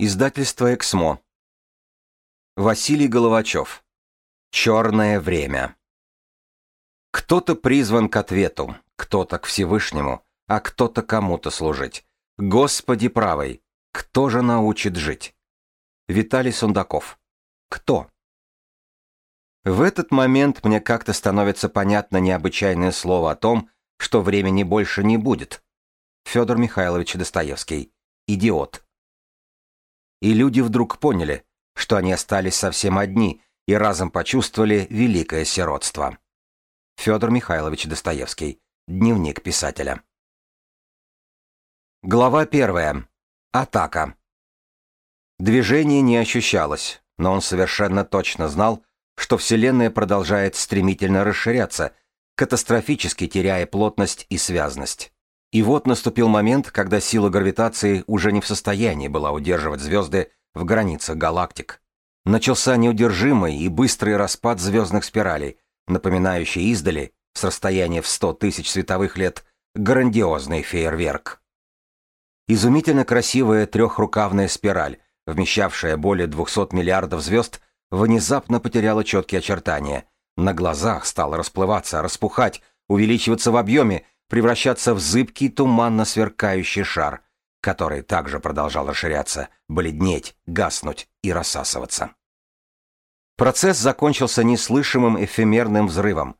Издательство «Эксмо». Василий Головачев. Черное время. Кто-то призван к ответу, кто-то к Всевышнему, а кто-то кому-то служить. Господи правый, кто же научит жить? Виталий Сундаков. Кто? В этот момент мне как-то становится понятно необычайное слово о том, что времени больше не будет. Федор Михайлович Достоевский. Идиот и люди вдруг поняли, что они остались совсем одни и разом почувствовали великое сиротство. Федор Михайлович Достоевский. Дневник писателя. Глава первая. Атака. Движение не ощущалось, но он совершенно точно знал, что Вселенная продолжает стремительно расширяться, катастрофически теряя плотность и связность. И вот наступил момент, когда сила гравитации уже не в состоянии была удерживать звезды в границах галактик. Начался неудержимый и быстрый распад звездных спиралей, напоминающий издали, с расстояния в 100 тысяч световых лет, грандиозный фейерверк. Изумительно красивая трехрукавная спираль, вмещавшая более 200 миллиардов звезд, внезапно потеряла четкие очертания. На глазах стала расплываться, распухать, увеличиваться в объеме, превращаться в зыбкий туманно сверкающий шар, который также продолжал расширяться, бледнеть, гаснуть и рассасываться. Процесс закончился неслышимым эфемерным взрывом.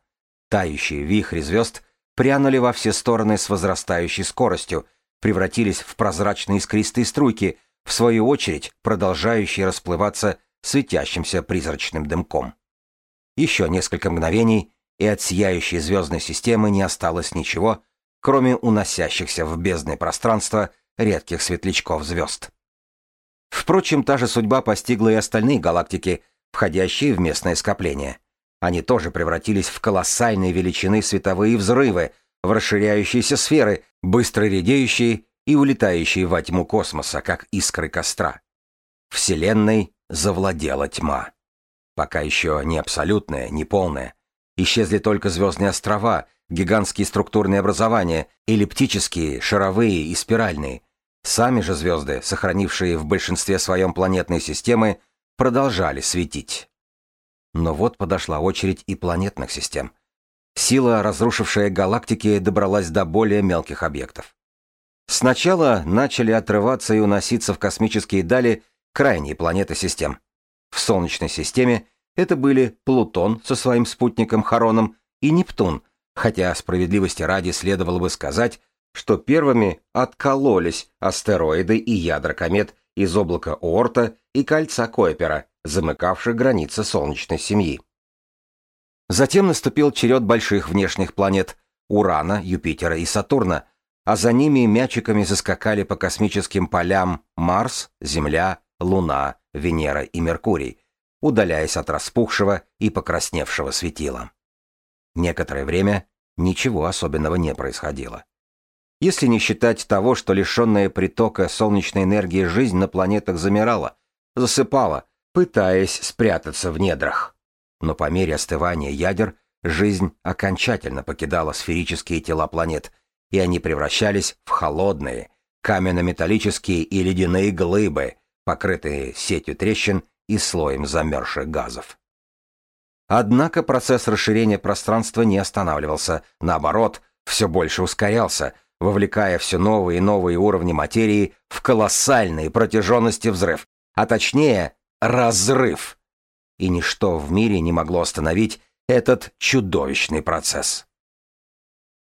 Тающие вихри звезд прянули во все стороны с возрастающей скоростью, превратились в прозрачные искристые струйки, в свою очередь продолжающие расплываться светящимся призрачным дымком. Еще несколько мгновений, и от сияющей звездной системы не осталось ничего, кроме уносящихся в бездное пространство редких светлячков звезд. Впрочем, та же судьба постигла и остальные галактики, входящие в местное скопление. Они тоже превратились в колоссальные величины световые взрывы, в расширяющиеся сферы, быстро редеющие и улетающие во тьму космоса, как искры костра. Вселенной завладела тьма. Пока еще не абсолютная, не полная, Исчезли только звездные острова, гигантские структурные образования, эллиптические, шаровые и спиральные. Сами же звезды, сохранившие в большинстве своем планетные системы, продолжали светить. Но вот подошла очередь и планетных систем. Сила, разрушившая галактики, добралась до более мелких объектов. Сначала начали отрываться и уноситься в космические дали крайние планеты систем. В Солнечной системе это были Плутон со своим спутником Хароном и Нептун, хотя справедливости ради следовало бы сказать, что первыми откололись астероиды и ядра комет из облака Оорта и кольца Койпера, замыкавших границы Солнечной семьи. Затем наступил черед больших внешних планет Урана, Юпитера и Сатурна, а за ними мячиками заскакали по космическим полям Марс, Земля, Луна, Венера и Меркурий, удаляясь от распухшего и покрасневшего светила. Некоторое время ничего особенного не происходило. Если не считать того, что лишенная притока солнечной энергии жизнь на планетах замирала, засыпала, пытаясь спрятаться в недрах. Но по мере остывания ядер жизнь окончательно покидала сферические тела планет, и они превращались в холодные, каменно-металлические и ледяные глыбы, покрытые сетью трещин и слоем замерзших газов. Однако процесс расширения пространства не останавливался, наоборот, все больше ускорялся, вовлекая все новые и новые уровни материи в колоссальные протяженности взрыв, а точнее разрыв. И ничто в мире не могло остановить этот чудовищный процесс.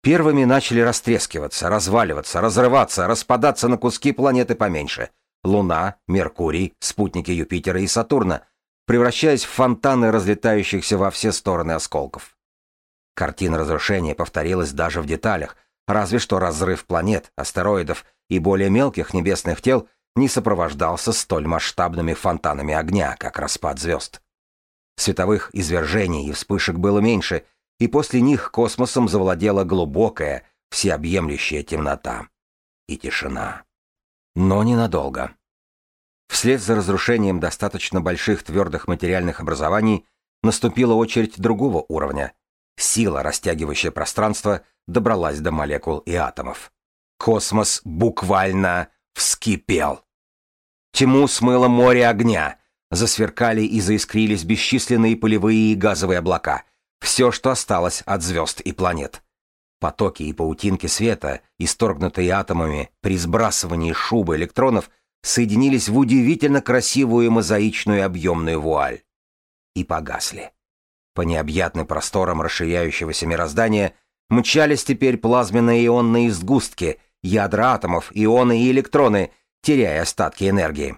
Первыми начали растрескиваться, разваливаться, разрываться, распадаться на куски планеты поменьше, Луна, Меркурий, спутники Юпитера и Сатурна, превращаясь в фонтаны разлетающихся во все стороны осколков. Картина разрушения повторилась даже в деталях, разве что разрыв планет, астероидов и более мелких небесных тел не сопровождался столь масштабными фонтанами огня, как распад звезд. Световых извержений и вспышек было меньше, и после них космосом завладела глубокая, всеобъемлющая темнота и тишина. Но ненадолго. Вслед за разрушением достаточно больших твердых материальных образований наступила очередь другого уровня. Сила, растягивающая пространство, добралась до молекул и атомов. Космос буквально вскипел. Тьму смыло море огня. Засверкали и заискрились бесчисленные полевые и газовые облака. Все, что осталось от звезд и планет. Потоки и паутинки света, исторгнутые атомами при сбрасывании шубы электронов, соединились в удивительно красивую мозаичную объемную вуаль. И погасли. По необъятным просторам расширяющегося мироздания мчались теперь плазменные ионные сгустки, ядра атомов, ионы и электроны, теряя остатки энергии.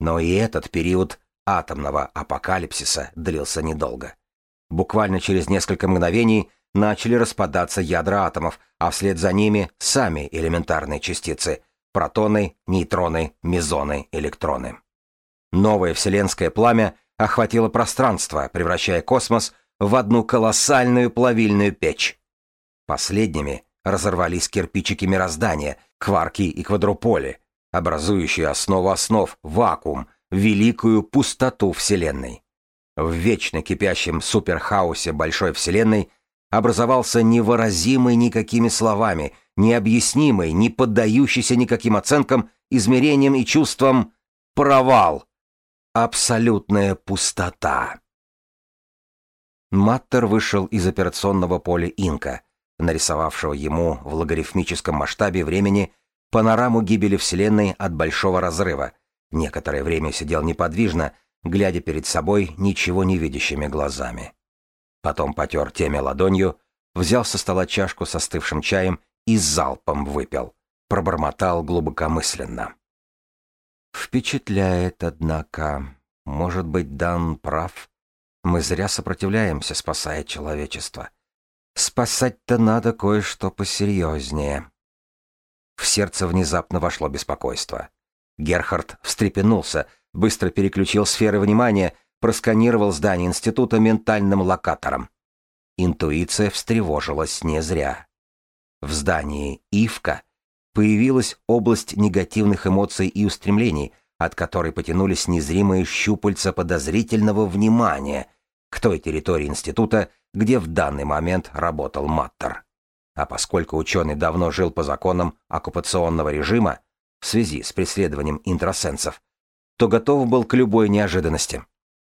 Но и этот период атомного апокалипсиса длился недолго. Буквально через несколько мгновений начали распадаться ядра атомов, а вслед за ними сами элементарные частицы — протоны, нейтроны, мезоны, электроны. Новое вселенское пламя охватило пространство, превращая космос в одну колоссальную плавильную печь. Последними разорвались кирпичики мироздания, кварки и квадруполи, образующие основу основ, вакуум, великую пустоту Вселенной. В вечно кипящем суперхаосе Большой Вселенной образовался невыразимый никакими словами, необъяснимый, не поддающийся никаким оценкам, измерениям и чувствам провал. Абсолютная пустота. Маттер вышел из операционного поля Инка, нарисовавшего ему в логарифмическом масштабе времени панораму гибели Вселенной от Большого Разрыва. Некоторое время сидел неподвижно, глядя перед собой ничего не видящими глазами. Потом потер теме ладонью, взял со стола чашку с остывшим чаем и залпом выпил. Пробормотал глубокомысленно. «Впечатляет, однако. Может быть, Дан прав. Мы зря сопротивляемся, спасая человечество. Спасать-то надо кое-что посерьезнее». В сердце внезапно вошло беспокойство. Герхард встрепенулся, быстро переключил сферы внимания, просканировал здание института ментальным локатором. Интуиция встревожилась не зря. В здании Ивка появилась область негативных эмоций и устремлений, от которой потянулись незримые щупальца подозрительного внимания к той территории института, где в данный момент работал Маттер. А поскольку ученый давно жил по законам оккупационного режима в связи с преследованием интросенсов, то готов был к любой неожиданности.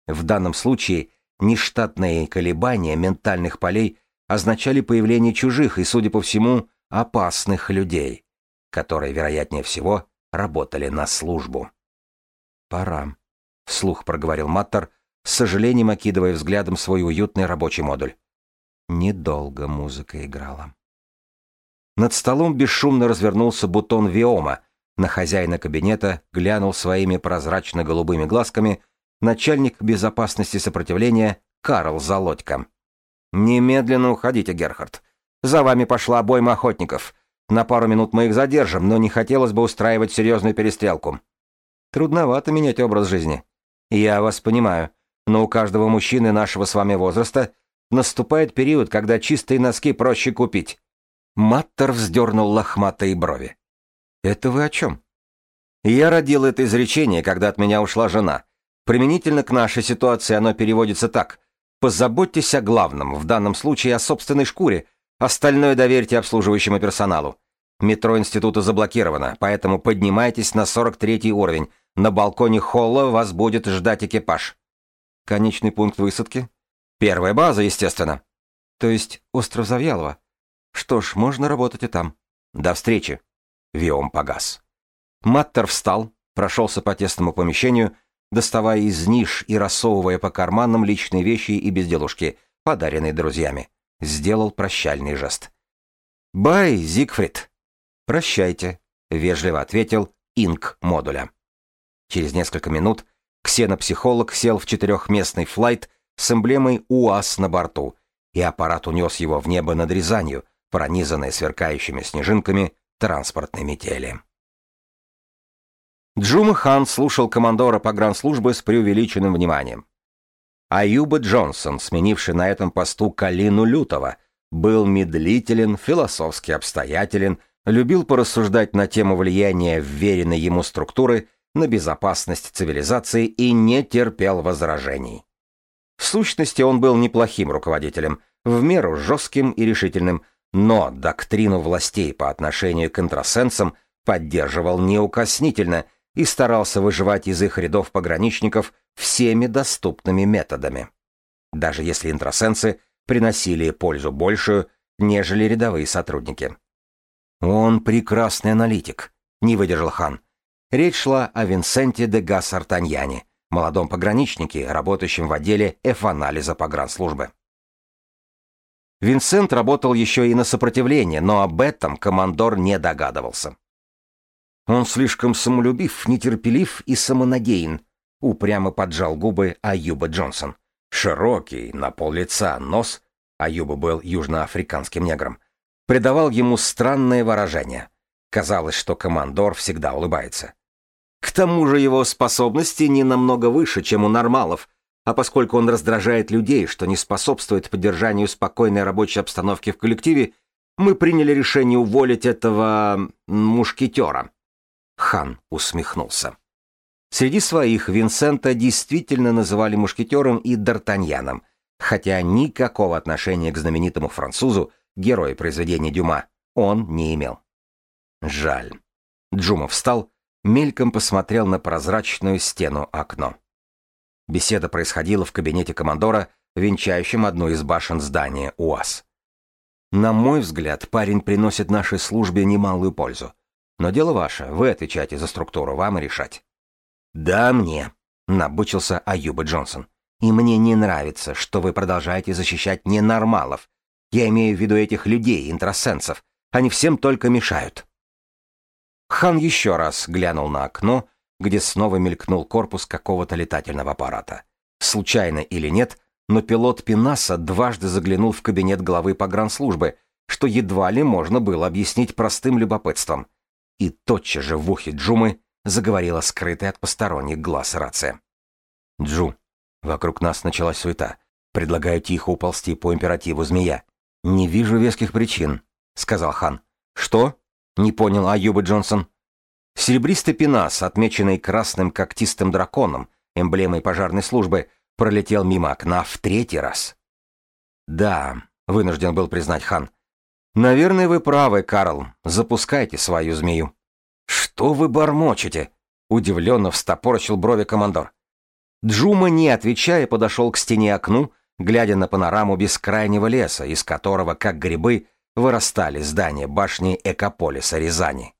В данном случае нештатные колебания ментальных полей означали появление чужих и, судя по всему, опасных людей, которые, вероятнее всего, работали на службу. «Пора», — вслух проговорил Маттер, с сожалением окидывая взглядом свой уютный рабочий модуль. Недолго музыка играла. Над столом бесшумно развернулся бутон Виома. На хозяина кабинета глянул своими прозрачно-голубыми глазками начальник безопасности сопротивления Карл Залодько. «Немедленно уходите, Герхард. За вами пошла обойма охотников. На пару минут мы их задержим, но не хотелось бы устраивать серьезную перестрелку. Трудновато менять образ жизни. Я вас понимаю, но у каждого мужчины нашего с вами возраста наступает период, когда чистые носки проще купить. Маттер вздернул лохматые брови. «Это вы о чем?» «Я родил это изречение, когда от меня ушла жена. Применительно к нашей ситуации оно переводится так. Позаботьтесь о главном, в данном случае о собственной шкуре, остальное доверьте обслуживающему персоналу. Метро института заблокировано, поэтому поднимайтесь на 43 уровень. На балконе холла вас будет ждать экипаж. Конечный пункт высадки? Первая база, естественно. То есть остров Завьялова. Что ж, можно работать и там. До встречи. Виом погас. Маттер встал, прошелся по тесному помещению, доставая из ниш и рассовывая по карманам личные вещи и безделушки, подаренные друзьями. Сделал прощальный жест. «Бай, Зигфрид!» «Прощайте», — вежливо ответил инк модуля. Через несколько минут ксенопсихолог сел в четырехместный флайт с эмблемой УАЗ на борту, и аппарат унес его в небо над Рязанью, пронизанной сверкающими снежинками транспортной метели. Джума Хан слушал командора погранслужбы с преувеличенным вниманием. Аюба Джонсон, сменивший на этом посту Калину Лютова, был медлителен, философски обстоятелен, любил порассуждать на тему влияния вверенной ему структуры на безопасность цивилизации и не терпел возражений. В сущности, он был неплохим руководителем, в меру жестким и решительным, но доктрину властей по отношению к интросенсам поддерживал неукоснительно, и старался выживать из их рядов пограничников всеми доступными методами. Даже если интросенсы приносили пользу большую, нежели рядовые сотрудники. «Он прекрасный аналитик», — не выдержал хан. Речь шла о Винсенте де Гас-Артаньяне, молодом пограничнике, работающем в отделе F-анализа погранслужбы. Винсент работал еще и на сопротивление, но об этом командор не догадывался. Он слишком самолюбив, нетерпелив и самонадеян, упрямо поджал губы Аюба Джонсон. Широкий, на пол лица, нос, Аюба был южноафриканским негром, придавал ему странное выражение. Казалось, что командор всегда улыбается. К тому же его способности не намного выше, чем у нормалов, а поскольку он раздражает людей, что не способствует поддержанию спокойной рабочей обстановки в коллективе, мы приняли решение уволить этого мушкетера. Хан усмехнулся. Среди своих Винсента действительно называли мушкетером и Д'Артаньяном, хотя никакого отношения к знаменитому французу, герою произведения Дюма, он не имел. Жаль. Джумов встал, мельком посмотрел на прозрачную стену окно. Беседа происходила в кабинете командора, венчающем одну из башен здания УАЗ. На мой взгляд, парень приносит нашей службе немалую пользу. Но дело ваше, вы отвечаете за структуру, вам и решать. Да мне, набучился Аюба Джонсон. И мне не нравится, что вы продолжаете защищать ненормалов. Я имею в виду этих людей, интросенсов. Они всем только мешают. Хан еще раз глянул на окно, где снова мелькнул корпус какого-то летательного аппарата. Случайно или нет, но пилот Пинаса дважды заглянул в кабинет главы погранслужбы, что едва ли можно было объяснить простым любопытством. И тотчас же в ухе Джумы заговорила скрытая от посторонних глаз рация. «Джу, вокруг нас началась суета. Предлагаю тихо уползти по императиву змея. Не вижу веских причин», — сказал хан. «Что?» Не понял Аюба Джонсон. Серебристый пенас, отмеченный красным когтистым драконом, эмблемой пожарной службы, пролетел мимо окна в третий раз. Да, вынужден был признать хан. Наверное, вы правы, Карл. Запускайте свою змею. Что вы бормочете? Удивленно встопорочил брови командор. Джума, не отвечая, подошел к стене окну, глядя на панораму бескрайнего леса, из которого, как грибы, вырастали здания башни Экополиса Рязани.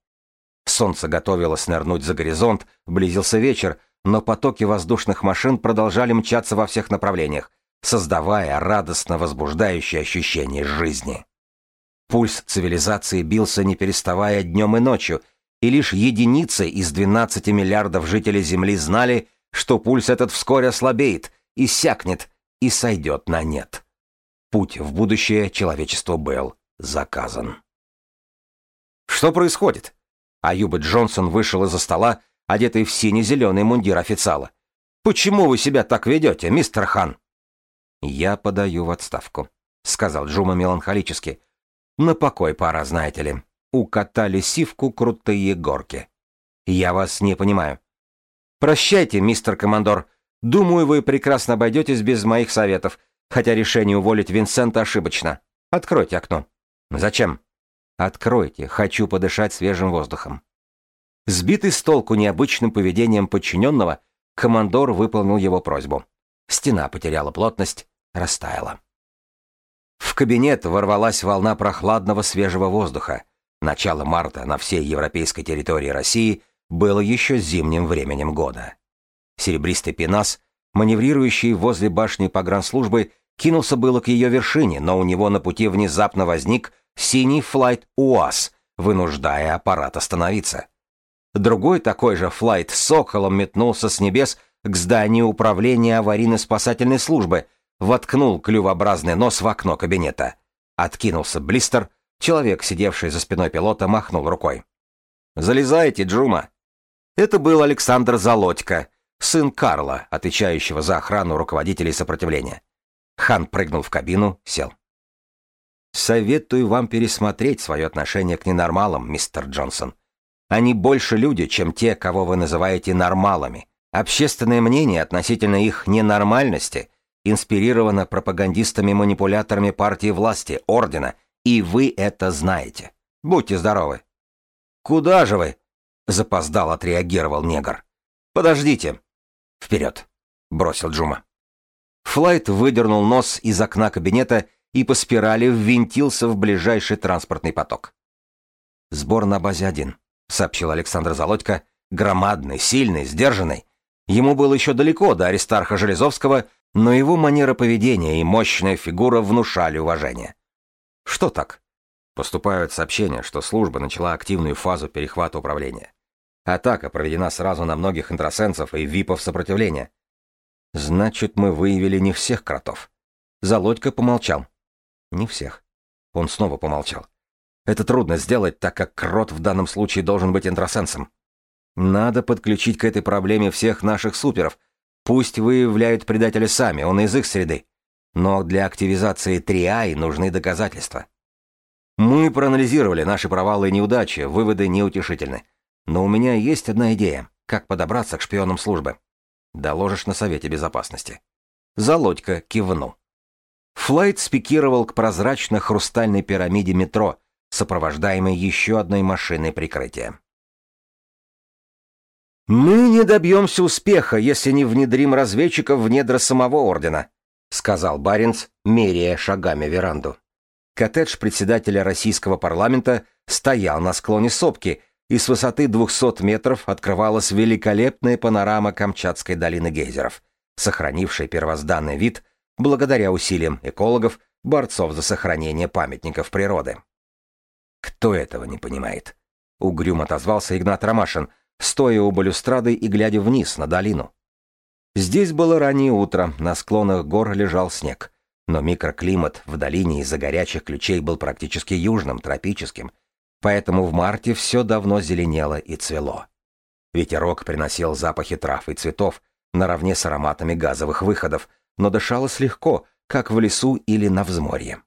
Солнце готовилось нырнуть за горизонт, близился вечер, но потоки воздушных машин продолжали мчаться во всех направлениях, создавая радостно возбуждающее ощущение жизни. Пульс цивилизации бился не переставая днем и ночью, и лишь единицы из 12 миллиардов жителей Земли знали, что пульс этот вскоре ослабеет, иссякнет и сойдет на нет. Путь в будущее человечеству был заказан. Что происходит? Аюба Джонсон вышел из-за стола, одетый в сине-зеленый мундир официала. «Почему вы себя так ведете, мистер Хан?» «Я подаю в отставку», — сказал Джума меланхолически. «На покой пора, знаете ли. Укатали сивку крутые горки. Я вас не понимаю». «Прощайте, мистер командор. Думаю, вы прекрасно обойдетесь без моих советов, хотя решение уволить Винсента ошибочно. Откройте окно». «Зачем?» «Откройте, хочу подышать свежим воздухом». Сбитый с толку необычным поведением подчиненного, командор выполнил его просьбу. Стена потеряла плотность, растаяла. В кабинет ворвалась волна прохладного свежего воздуха. Начало марта на всей европейской территории России было еще зимним временем года. Серебристый пенас, маневрирующий возле башни погранслужбы, кинулся было к ее вершине, но у него на пути внезапно возник синий флайт УАЗ, вынуждая аппарат остановиться. Другой такой же флайт с соколом метнулся с небес к зданию управления аварийно-спасательной службы, воткнул клювообразный нос в окно кабинета. Откинулся блистер, человек, сидевший за спиной пилота, махнул рукой. «Залезайте, Джума!» Это был Александр Залодько, сын Карла, отвечающего за охрану руководителей сопротивления. Хан прыгнул в кабину, сел. Советую вам пересмотреть свое отношение к ненормалам, мистер Джонсон. Они больше люди, чем те, кого вы называете нормалами. Общественное мнение относительно их ненормальности инспирировано пропагандистами-манипуляторами партии власти, ордена, и вы это знаете. Будьте здоровы. Куда же вы? Запоздал отреагировал негр. Подождите. Вперед, бросил Джума. Флайт выдернул нос из окна кабинета и по спирали ввинтился в ближайший транспортный поток. «Сбор на базе один», — сообщил Александр Залодько, громадный, сильный, сдержанный. Ему было еще далеко до Аристарха Железовского, но его манера поведения и мощная фигура внушали уважение. «Что так?» Поступают сообщения, что служба начала активную фазу перехвата управления. Атака проведена сразу на многих интросенсов и випов сопротивления. Значит, мы выявили не всех кротов. Залодько помолчал. Не всех. Он снова помолчал. Это трудно сделать, так как крот в данном случае должен быть интросенсом. Надо подключить к этой проблеме всех наших суперов. Пусть выявляют предателя сами, он из их среды. Но для активизации триай нужны доказательства. Мы проанализировали наши провалы и неудачи, выводы неутешительны. Но у меня есть одна идея, как подобраться к шпионам службы. Доложишь на Совете Безопасности. Залодька кивнул. Флайт спикировал к прозрачно-хрустальной пирамиде метро, сопровождаемой еще одной машиной прикрытия. «Мы не добьемся успеха, если не внедрим разведчиков в недра самого Ордена», сказал Баренц, меряя шагами веранду. Коттедж председателя российского парламента стоял на склоне сопки, и с высоты 200 метров открывалась великолепная панорама Камчатской долины гейзеров, сохранившая первозданный вид благодаря усилиям экологов, борцов за сохранение памятников природы. «Кто этого не понимает?» — угрюм отозвался Игнат Ромашин, стоя у балюстрады и глядя вниз на долину. Здесь было раннее утро, на склонах гор лежал снег, но микроклимат в долине из-за горячих ключей был практически южным, тропическим, поэтому в марте все давно зеленело и цвело. Ветерок приносил запахи трав и цветов наравне с ароматами газовых выходов, но дышалось легко, как в лесу или на взморье.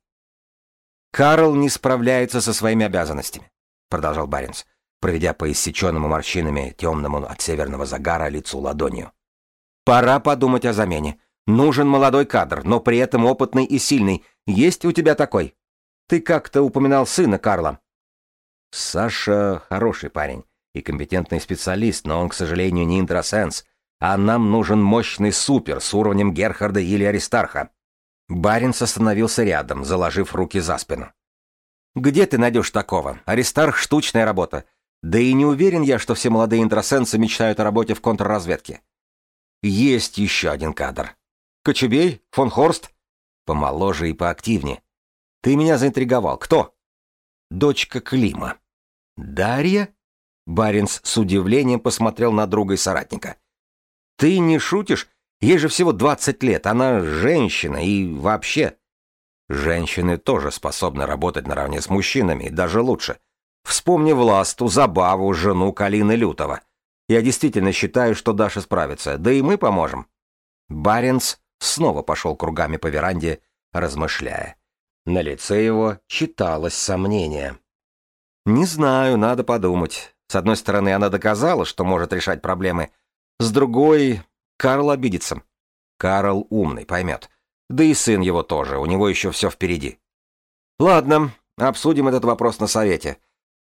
«Карл не справляется со своими обязанностями», — продолжал Баренц, проведя по иссеченному морщинами темному от северного загара лицу ладонью. «Пора подумать о замене. Нужен молодой кадр, но при этом опытный и сильный. Есть у тебя такой? Ты как-то упоминал сына Карла. Саша хороший парень и компетентный специалист, но он, к сожалению, не интросенс, а нам нужен мощный супер с уровнем Герхарда или Аристарха. Баринс остановился рядом, заложив руки за спину. «Где ты найдешь такого? Аристарх — штучная работа. Да и не уверен я, что все молодые интросенсы мечтают о работе в контрразведке. Есть еще один кадр. Кочубей? Фон Хорст? Помоложе и поактивнее. Ты меня заинтриговал. Кто? Дочка Клима. «Дарья?» Баринс с удивлением посмотрел на друга и соратника. «Ты не шутишь? Ей же всего двадцать лет, она женщина и вообще...» Женщины тоже способны работать наравне с мужчинами, даже лучше. Вспомни Власту, Забаву, жену Калины Лютова. Я действительно считаю, что Даша справится, да и мы поможем. Баренц снова пошел кругами по веранде, размышляя. На лице его читалось сомнение. Не знаю, надо подумать. С одной стороны, она доказала, что может решать проблемы. С другой, Карл обидится. Карл умный, поймет. Да и сын его тоже, у него еще все впереди. Ладно, обсудим этот вопрос на совете.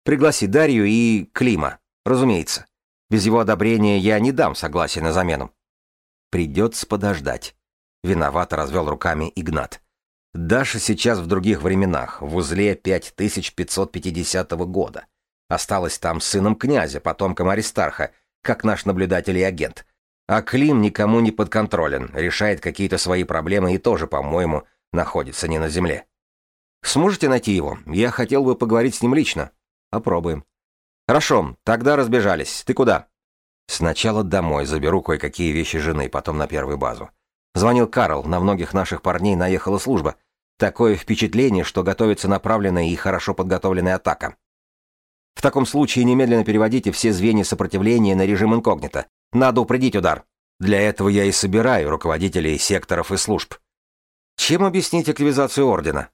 Пригласи Дарью и Клима, разумеется. Без его одобрения я не дам согласия на замену. Придется подождать. Виновато развел руками Игнат. Даша сейчас в других временах, в узле 5550 года. Осталась там сыном князя, потомком Аристарха, как наш наблюдатель и агент. А Клим никому не подконтролен, решает какие-то свои проблемы и тоже, по-моему, находится не на земле. Сможете найти его? Я хотел бы поговорить с ним лично. Попробуем. Хорошо, тогда разбежались. Ты куда? Сначала домой, заберу кое-какие вещи жены, потом на первую базу. Звонил Карл, на многих наших парней наехала служба. Такое впечатление, что готовится направленная и хорошо подготовленная атака. В таком случае немедленно переводите все звенья сопротивления на режим инкогнито. Надо упредить удар. Для этого я и собираю руководителей секторов и служб. Чем объяснить активизацию Ордена?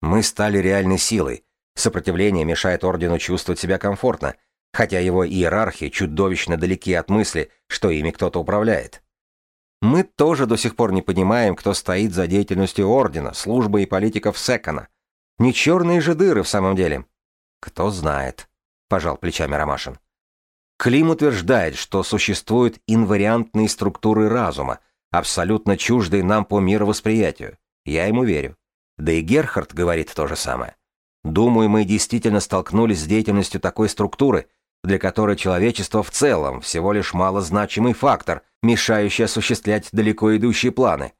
Мы стали реальной силой. Сопротивление мешает Ордену чувствовать себя комфортно, хотя его иерархи чудовищно далеки от мысли, что ими кто-то управляет. Мы тоже до сих пор не понимаем, кто стоит за деятельностью Ордена, службы и политиков Секона. Не черные же дыры в самом деле. Кто знает, пожал плечами Ромашин. Клим утверждает, что существуют инвариантные структуры разума, абсолютно чуждые нам по мировосприятию. Я ему верю. Да и Герхард говорит то же самое. Думаю, мы действительно столкнулись с деятельностью такой структуры, для которой человечество в целом всего лишь малозначимый фактор, мешающий осуществлять далеко идущие планы.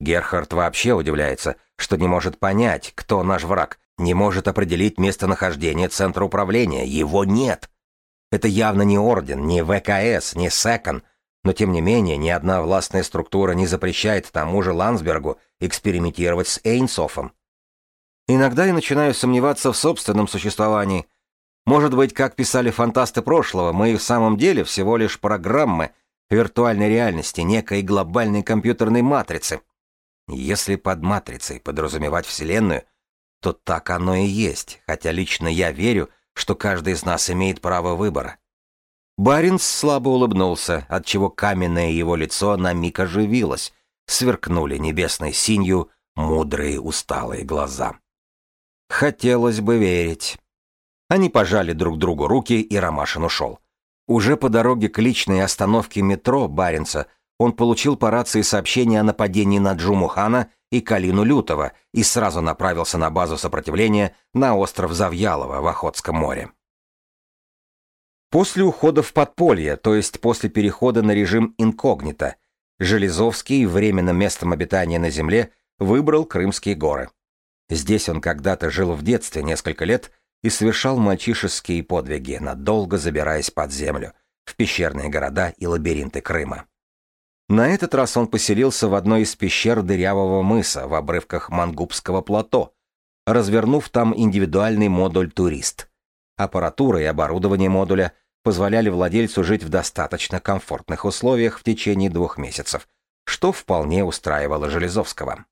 Герхард вообще удивляется, что не может понять, кто наш враг, не может определить местонахождение центра управления, его нет. Это явно не Орден, не ВКС, не Секон, но тем не менее ни одна властная структура не запрещает тому же Ландсбергу экспериментировать с Эйнсофом. Иногда я начинаю сомневаться в собственном существовании. Может быть, как писали фантасты прошлого, мы в самом деле всего лишь программы виртуальной реальности, некой глобальной компьютерной матрицы. Если под матрицей подразумевать Вселенную, то так оно и есть, хотя лично я верю, что каждый из нас имеет право выбора. Баринс слабо улыбнулся, отчего каменное его лицо на миг оживилось, сверкнули небесной синью мудрые усталые глаза. Хотелось бы верить. Они пожали друг другу руки, и Ромашин ушел. Уже по дороге к личной остановке метро Баренца он получил по рации сообщение о нападении на Джумухана и Калину Лютова и сразу направился на базу сопротивления на остров Завьялово в Охотском море. После ухода в подполье, то есть после перехода на режим инкогнито, Железовский временным местом обитания на Земле выбрал Крымские горы. Здесь он когда-то жил в детстве несколько лет и совершал мальчишеские подвиги, надолго забираясь под землю, в пещерные города и лабиринты Крыма. На этот раз он поселился в одной из пещер дырявого мыса в обрывках Мангубского плато, развернув там индивидуальный модуль «Турист». Аппаратура и оборудование модуля позволяли владельцу жить в достаточно комфортных условиях в течение двух месяцев, что вполне устраивало Железовского.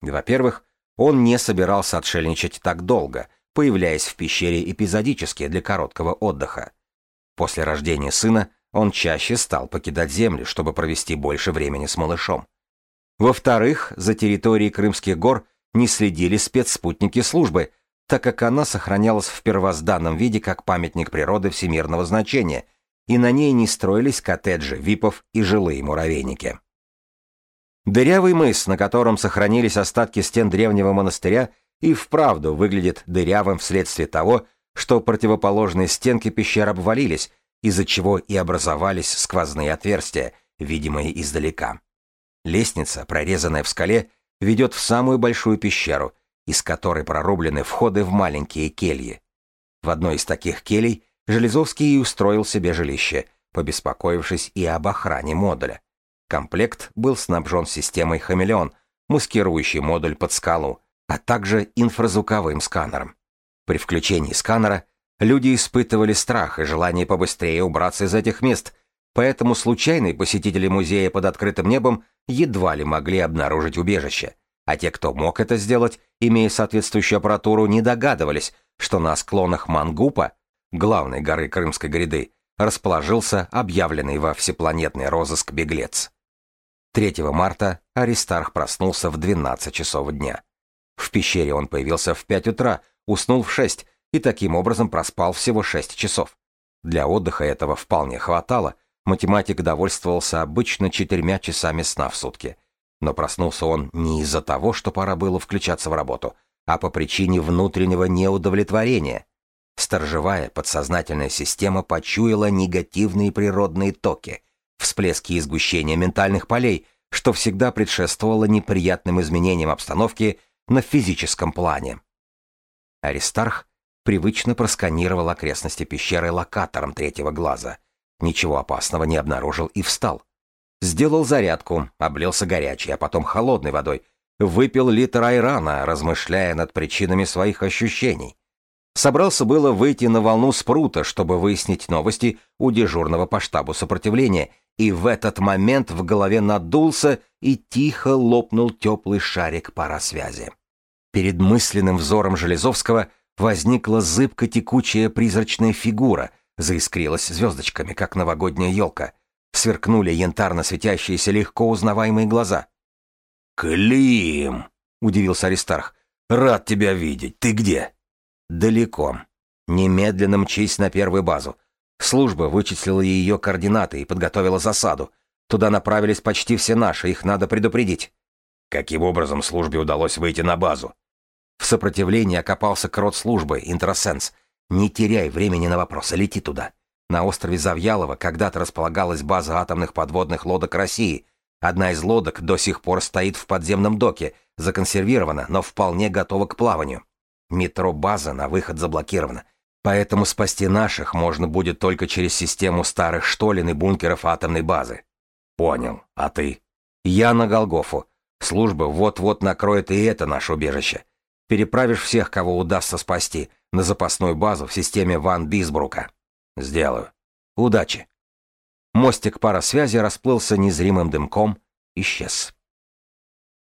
Во-первых, он не собирался отшельничать так долго, появляясь в пещере эпизодически для короткого отдыха. После рождения сына он чаще стал покидать землю, чтобы провести больше времени с малышом. Во-вторых, за территорией Крымских гор не следили спецспутники службы, так как она сохранялась в первозданном виде как памятник природы всемирного значения, и на ней не строились коттеджи, випов и жилые муравейники. Дырявый мыс, на котором сохранились остатки стен древнего монастыря, и вправду выглядит дырявым вследствие того, что противоположные стенки пещер обвалились, из-за чего и образовались сквозные отверстия, видимые издалека. Лестница, прорезанная в скале, ведет в самую большую пещеру, из которой прорублены входы в маленькие кельи. В одной из таких келей Железовский и устроил себе жилище, побеспокоившись и об охране модуля. Комплект был снабжен системой «Хамелеон», маскирующий модуль под скалу, а также инфразвуковым сканером. При включении сканера люди испытывали страх и желание побыстрее убраться из этих мест, поэтому случайные посетители музея под открытым небом едва ли могли обнаружить убежище, а те, кто мог это сделать, имея соответствующую аппаратуру, не догадывались, что на склонах Мангупа, главной горы Крымской гряды, расположился объявленный во всепланетный розыск беглец. 3 марта Аристарх проснулся в 12 часов дня. В пещере он появился в 5 утра, уснул в 6 и таким образом проспал всего 6 часов. Для отдыха этого вполне хватало, математик довольствовался обычно четырьмя часами сна в сутки. Но проснулся он не из-за того, что пора было включаться в работу, а по причине внутреннего неудовлетворения. Сторожевая подсознательная система почуяла негативные природные токи — всплески и сгущения ментальных полей, что всегда предшествовало неприятным изменениям обстановки на физическом плане. Аристарх привычно просканировал окрестности пещеры локатором третьего глаза. Ничего опасного не обнаружил и встал. Сделал зарядку, облился горячей, а потом холодной водой, выпил литр айрана, размышляя над причинами своих ощущений. Собрался было выйти на волну спрута, чтобы выяснить новости у дежурного по штабу сопротивления и в этот момент в голове надулся и тихо лопнул теплый шарик парасвязи. Перед мысленным взором Железовского возникла зыбко-текучая призрачная фигура, заискрилась звездочками, как новогодняя елка. Сверкнули янтарно светящиеся легко узнаваемые глаза. «Клим!» — удивился Аристарх. «Рад тебя видеть. Ты где?» «Далеко. Немедленно мчись на первую базу. Служба вычислила ее координаты и подготовила засаду. Туда направились почти все наши, их надо предупредить. Каким образом службе удалось выйти на базу? В сопротивлении окопался крот службы, Интерсенс. Не теряй времени на вопросы, лети туда. На острове Завьялово когда-то располагалась база атомных подводных лодок России. Одна из лодок до сих пор стоит в подземном доке, законсервирована, но вполне готова к плаванию. Метро-база на выход заблокирована. Поэтому спасти наших можно будет только через систему старых штолен и бункеров атомной базы. Понял. А ты? Я на Голгофу. Служба вот-вот накроет и это наше убежище. Переправишь всех, кого удастся спасти, на запасную базу в системе Ван Бисбрука. Сделаю. Удачи. Мостик паросвязи расплылся незримым дымком, исчез.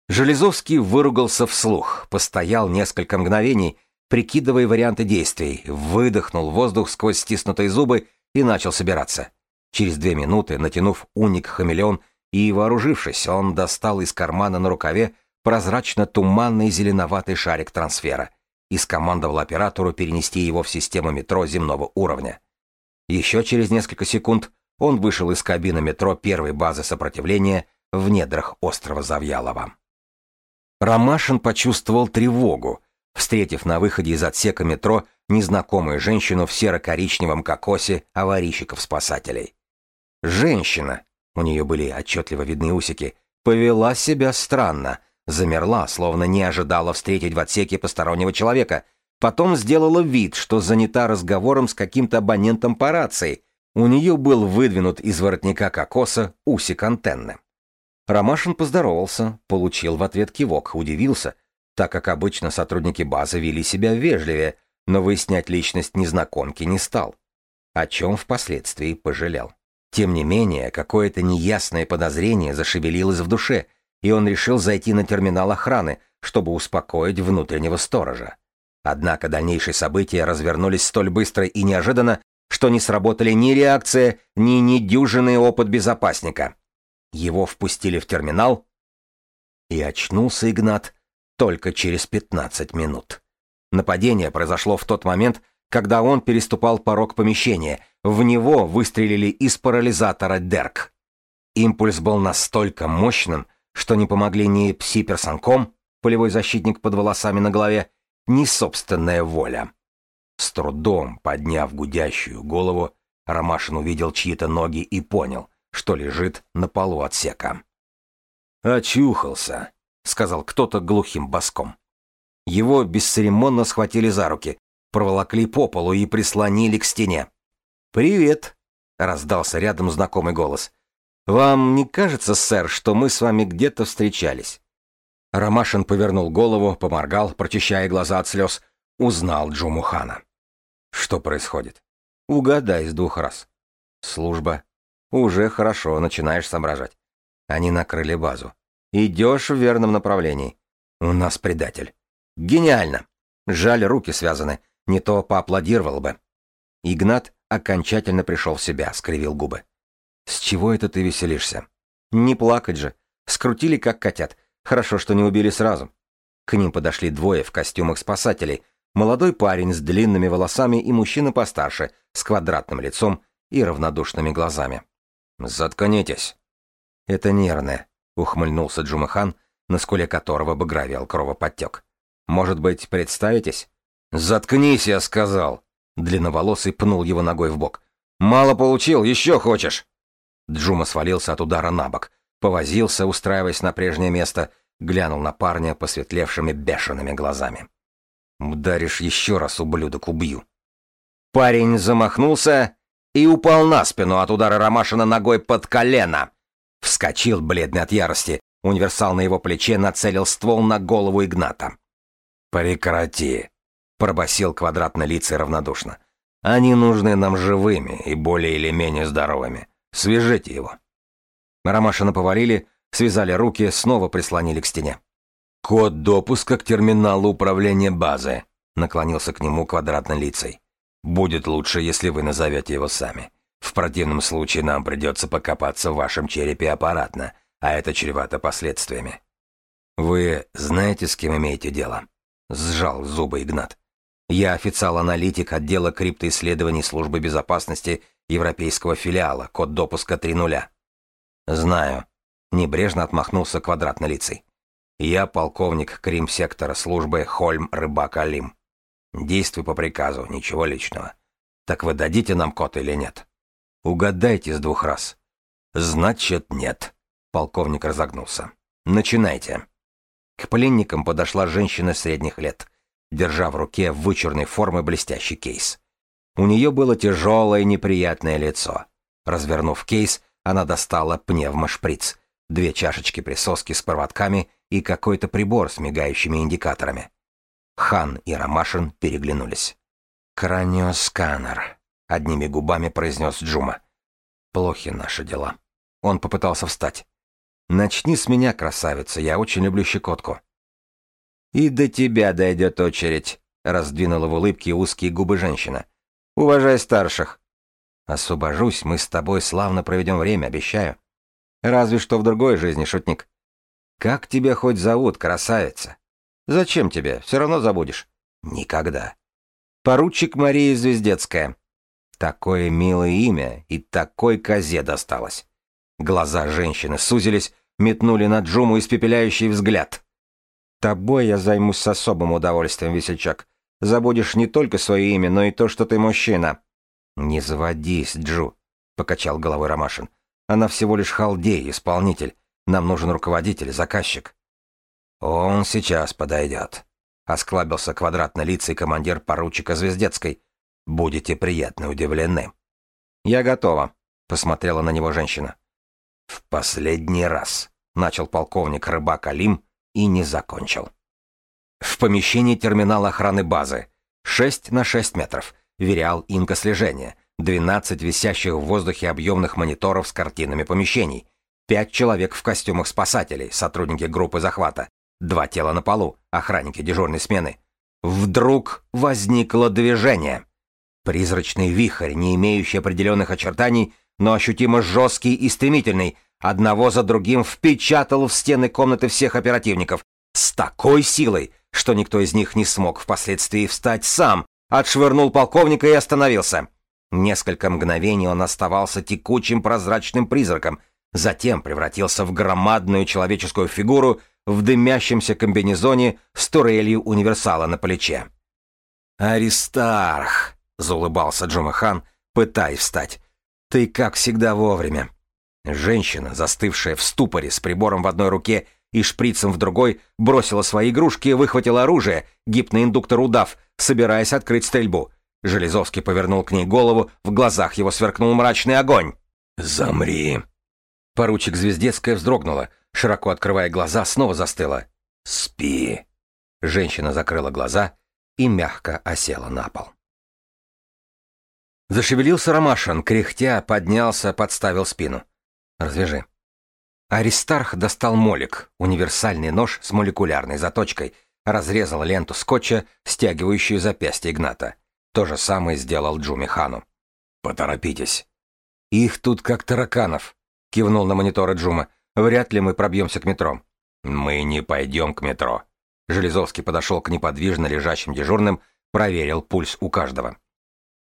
Железовский выругался вслух, постоял несколько мгновений, прикидывая варианты действий, выдохнул воздух сквозь стиснутые зубы и начал собираться. Через две минуты, натянув уник-хамелеон и вооружившись, он достал из кармана на рукаве прозрачно-туманный зеленоватый шарик трансфера и скомандовал оператору перенести его в систему метро земного уровня. Еще через несколько секунд он вышел из кабины метро первой базы сопротивления в недрах острова Завьялова. Ромашин почувствовал тревогу, встретив на выходе из отсека метро незнакомую женщину в серо-коричневом кокосе аварийщиков-спасателей. Женщина, у нее были отчетливо видны усики, повела себя странно, замерла, словно не ожидала встретить в отсеке постороннего человека, потом сделала вид, что занята разговором с каким-то абонентом по рации. У нее был выдвинут из воротника кокоса усик антенны. Ромашин поздоровался, получил в ответ кивок, удивился, так как обычно сотрудники базы вели себя вежливее, но выяснять личность незнакомки не стал, о чем впоследствии пожалел. Тем не менее, какое-то неясное подозрение зашевелилось в душе, и он решил зайти на терминал охраны, чтобы успокоить внутреннего сторожа. Однако дальнейшие события развернулись столь быстро и неожиданно, что не сработали ни реакция, ни недюжинный опыт безопасника. Его впустили в терминал, и очнулся Игнат только через 15 минут. Нападение произошло в тот момент, когда он переступал порог помещения. В него выстрелили из парализатора Дерк. Импульс был настолько мощным, что не помогли ни пси-персонком, полевой защитник под волосами на голове, ни собственная воля. С трудом подняв гудящую голову, Ромашин увидел чьи-то ноги и понял, что лежит на полу отсека. «Очухался», — сказал кто-то глухим боском. Его бесцеремонно схватили за руки, проволокли по полу и прислонили к стене. «Привет», — раздался рядом знакомый голос. «Вам не кажется, сэр, что мы с вами где-то встречались?» Ромашин повернул голову, поморгал, прочищая глаза от слез, узнал Джумухана. «Что происходит?» «Угадай с двух раз». «Служба», уже хорошо, начинаешь соображать. Они накрыли базу. Идешь в верном направлении. У нас предатель. Гениально. Жаль, руки связаны. Не то поаплодировал бы. Игнат окончательно пришел в себя, скривил губы. С чего это ты веселишься? Не плакать же. Скрутили, как котят. Хорошо, что не убили сразу. К ним подошли двое в костюмах спасателей. Молодой парень с длинными волосами и мужчина постарше, с квадратным лицом и равнодушными глазами. «Заткнитесь!» «Это нервное», — ухмыльнулся Джумахан, на скуле которого багровел кровоподтек. «Может быть, представитесь?» «Заткнись, я сказал!» Длинноволосый пнул его ногой в бок. «Мало получил, еще хочешь!» Джума свалился от удара на бок, повозился, устраиваясь на прежнее место, глянул на парня посветлевшими бешеными глазами. «Ударишь еще раз, ублюдок, убью!» Парень замахнулся и упал на спину от удара Ромашина ногой под колено. Вскочил, бледный от ярости. Универсал на его плече нацелил ствол на голову Игната. «Прекрати!» — пробасил квадратно лица равнодушно. «Они нужны нам живыми и более или менее здоровыми. Свяжите его». Ромашина повалили, связали руки, снова прислонили к стене. «Код допуска к терминалу управления базы», — наклонился к нему квадратно лицей. Будет лучше, если вы назовете его сами. В противном случае нам придется покопаться в вашем черепе аппаратно, а это чревато последствиями. Вы знаете, с кем имеете дело? Сжал зубы Игнат. Я официал-аналитик отдела криптоисследований Службы безопасности европейского филиала, код допуска 3.0. Знаю. Небрежно отмахнулся квадратно лицей. Я полковник Крим-сектора службы Хольм Рыбак Алим. Действуй по приказу, ничего личного. Так вы дадите нам код или нет? Угадайте с двух раз. Значит, нет. Полковник разогнулся. Начинайте. К пленникам подошла женщина средних лет держа в руке вычурной формы блестящий кейс. У нее было тяжелое неприятное лицо. Развернув кейс, она достала пневмошприц, две чашечки присоски с проводками и какой-то прибор с мигающими индикаторами. Хан и Ромашин переглянулись. «Краниосканер», — одними губами произнес Джума. «Плохи наши дела». Он попытался встать. «Начни с меня, красавица, я очень люблю щекотку». «И до тебя дойдет очередь», — раздвинула в улыбке узкие губы женщина. «Уважай старших». «Освобожусь, мы с тобой славно проведем время, обещаю». «Разве что в другой жизни, шутник». «Как тебя хоть зовут, красавица?» «Зачем тебе? Все равно забудешь». «Никогда». «Поручик Мария Звездецкая». Такое милое имя и такой козе досталось. Глаза женщины сузились, метнули на Джуму испепеляющий взгляд. Тобой я займусь с особым удовольствием, весельчак. Забудешь не только свое имя, но и то, что ты мужчина. Не заводись, Джу, покачал головой Ромашин. Она всего лишь халдей, исполнитель. Нам нужен руководитель, заказчик. Он сейчас подойдет. Осклабился квадратно-лицый командир поручика Звездецкой. Будете приятно удивлены. Я готова, посмотрела на него женщина. В последний раз, начал полковник Рыбак Алим, и не закончил. В помещении терминала охраны базы 6 на 6 метров, вериал инкослежения, 12 висящих в воздухе объемных мониторов с картинами помещений, 5 человек в костюмах спасателей, сотрудники группы захвата, два тела на полу, охранники дежурной смены. Вдруг возникло движение. Призрачный вихрь, не имеющий определенных очертаний, но ощутимо жесткий и стремительный, одного за другим впечатал в стены комнаты всех оперативников с такой силой, что никто из них не смог впоследствии встать сам, отшвырнул полковника и остановился. Несколько мгновений он оставался текучим прозрачным призраком, затем превратился в громадную человеческую фигуру в дымящемся комбинезоне с турелью универсала на плече. «Аристарх!» — заулыбался Джумахан, пытаясь встать. «Ты, как всегда, вовремя. Женщина, застывшая в ступоре с прибором в одной руке и шприцем в другой, бросила свои игрушки и выхватила оружие, гипноиндуктор удав, собираясь открыть стрельбу. Железовский повернул к ней голову, в глазах его сверкнул мрачный огонь. «Замри!» Поручик Звездецкая вздрогнула, широко открывая глаза, снова застыла. «Спи!» Женщина закрыла глаза и мягко осела на пол. Зашевелился Ромашин, кряхтя, поднялся, подставил спину. Развяжи. Аристарх достал молик, универсальный нож с молекулярной заточкой, разрезал ленту скотча, стягивающую запястье Игната. То же самое сделал Джуми Хану. «Поторопитесь». «Их тут как тараканов», — кивнул на мониторы Джума. «Вряд ли мы пробьемся к метро». «Мы не пойдем к метро». Железовский подошел к неподвижно лежащим дежурным, проверил пульс у каждого.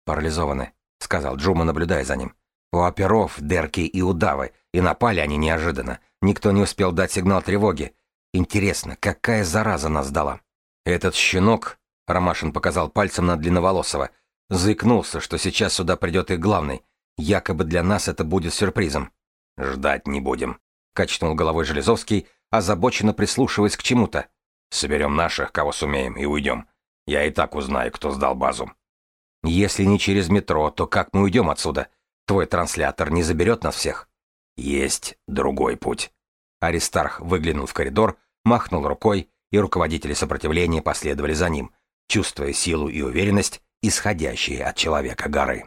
«Парализованы», — сказал Джума, наблюдая за ним. У оперов, дерки и удавы, и напали они неожиданно. Никто не успел дать сигнал тревоги. Интересно, какая зараза нас дала? Этот щенок, Ромашин показал пальцем на Длинноволосого, заикнулся, что сейчас сюда придет их главный. Якобы для нас это будет сюрпризом. Ждать не будем, качнул головой Железовский, озабоченно прислушиваясь к чему-то. Соберем наших, кого сумеем, и уйдем. Я и так узнаю, кто сдал базу. Если не через метро, то как мы уйдем отсюда? Твой транслятор не заберет нас всех? Есть другой путь. Аристарх выглянул в коридор, махнул рукой, и руководители сопротивления последовали за ним, чувствуя силу и уверенность, исходящие от человека горы.